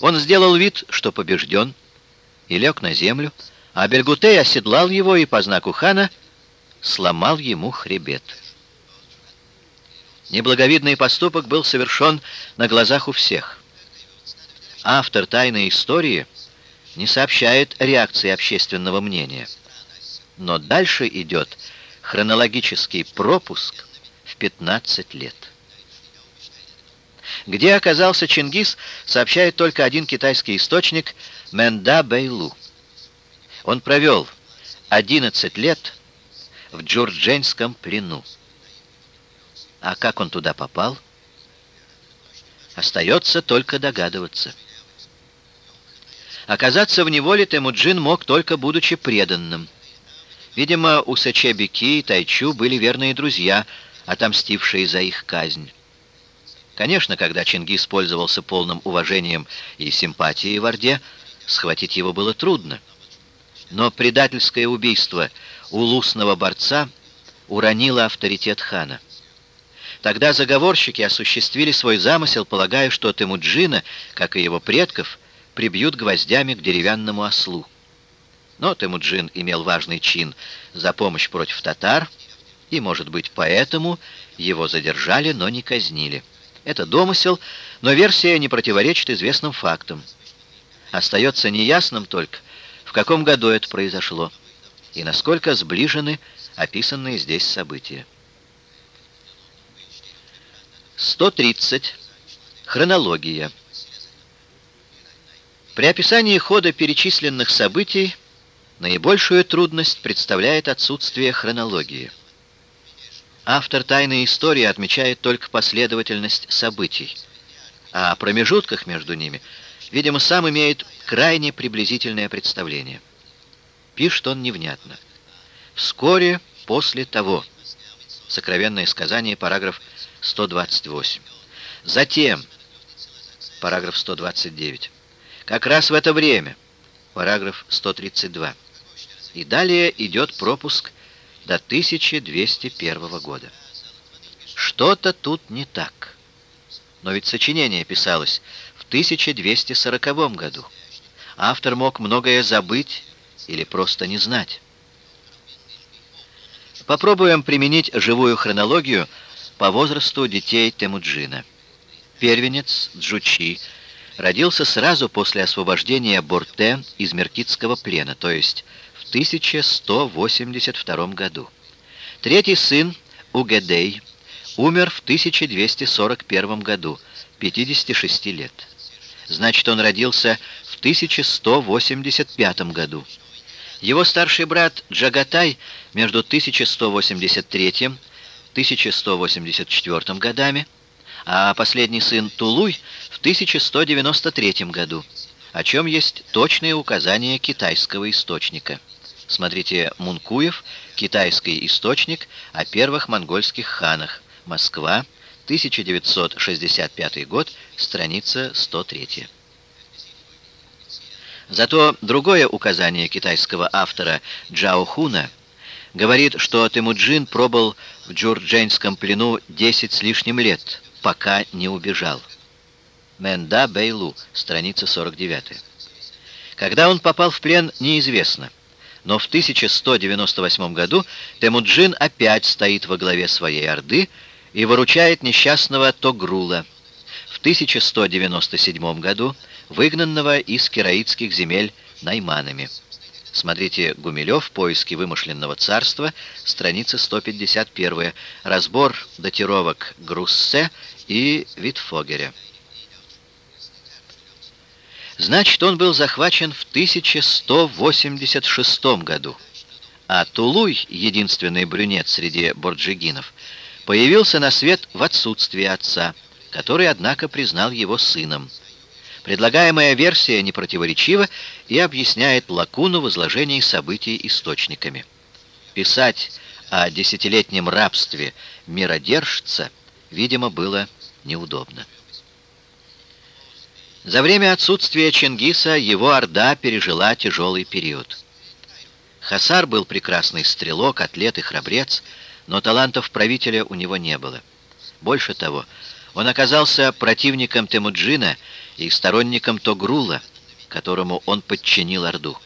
Он сделал вид, что побежден, и лег на землю, а Бельгутей оседлал его и по знаку хана сломал ему хребет. Неблаговидный поступок был совершен на глазах у всех. Автор «Тайной истории» не сообщает реакции общественного мнения. Но дальше идет хронологический пропуск в 15 лет. Где оказался Чингис, сообщает только один китайский источник Менда Бэйлу. Он провел 11 лет в Джурдженском плену. А как он туда попал? Остается только догадываться. Оказаться в неволе Темуджин мог только будучи преданным. Видимо, у Сачебики и Тайчу были верные друзья, отомстившие за их казнь. Конечно, когда Чингис пользовался полным уважением и симпатией в Орде, схватить его было трудно. Но предательское убийство улусного борца уронило авторитет хана. Тогда заговорщики осуществили свой замысел, полагая, что Темуджина, как и его предков, прибьют гвоздями к деревянному ослу. Но Темуджин имел важный чин за помощь против татар, и, может быть, поэтому его задержали, но не казнили. Это домысел, но версия не противоречит известным фактам. Остается неясным только, в каком году это произошло и насколько сближены описанные здесь события. 130. Хронология. При описании хода перечисленных событий наибольшую трудность представляет отсутствие хронологии. Автор «Тайной истории» отмечает только последовательность событий, а о промежутках между ними, видимо, сам имеет крайне приблизительное представление. Пишет он невнятно. Вскоре после того. Сокровенное сказание, параграф 128. Затем, параграф 129. Как раз в это время, параграф 132. И далее идет пропуск до 1201 года. Что-то тут не так. Но ведь сочинение писалось в 1240 году. Автор мог многое забыть или просто не знать. Попробуем применить живую хронологию по возрасту детей Темуджина. Первенец Джучи родился сразу после освобождения Борте из Меркитского плена, то есть 1182 году. Третий сын Угедей умер в 1241 году, 56 лет. Значит, он родился в 1185 году. Его старший брат Джагатай между 1183 и 1184 годами а последний сын Тулуй в 1193 году, о чем есть точные указания китайского источника. Смотрите Мункуев, китайский источник о первых монгольских ханах, Москва, 1965 год, страница 103. Зато другое указание китайского автора Джао Хуна говорит, что Темуджин пробыл в джурдженском плену 10 с лишним лет, пока не убежал. Менда Бейлу, страница 49. Когда он попал в плен, неизвестно. Но в 1198 году Темуджин опять стоит во главе своей орды и выручает несчастного Тогрула. В 1197 году выгнанного из кераитских земель найманами. Смотрите Гумилев «Поиски вымышленного царства», страница 151, разбор датировок Груссе и Витфогере. Значит, он был захвачен в 1186 году, а Тулуй, единственный брюнет среди борджигинов, появился на свет в отсутствие отца, который, однако, признал его сыном. Предлагаемая версия непротиворечива и объясняет лакуну в изложении событий источниками. Писать о десятилетнем рабстве миродержца, видимо, было неудобно. За время отсутствия Чингиса его орда пережила тяжелый период. Хасар был прекрасный стрелок, атлет и храбрец, но талантов правителя у него не было. Больше того, он оказался противником Темуджина и сторонником Тогрула, которому он подчинил Орду.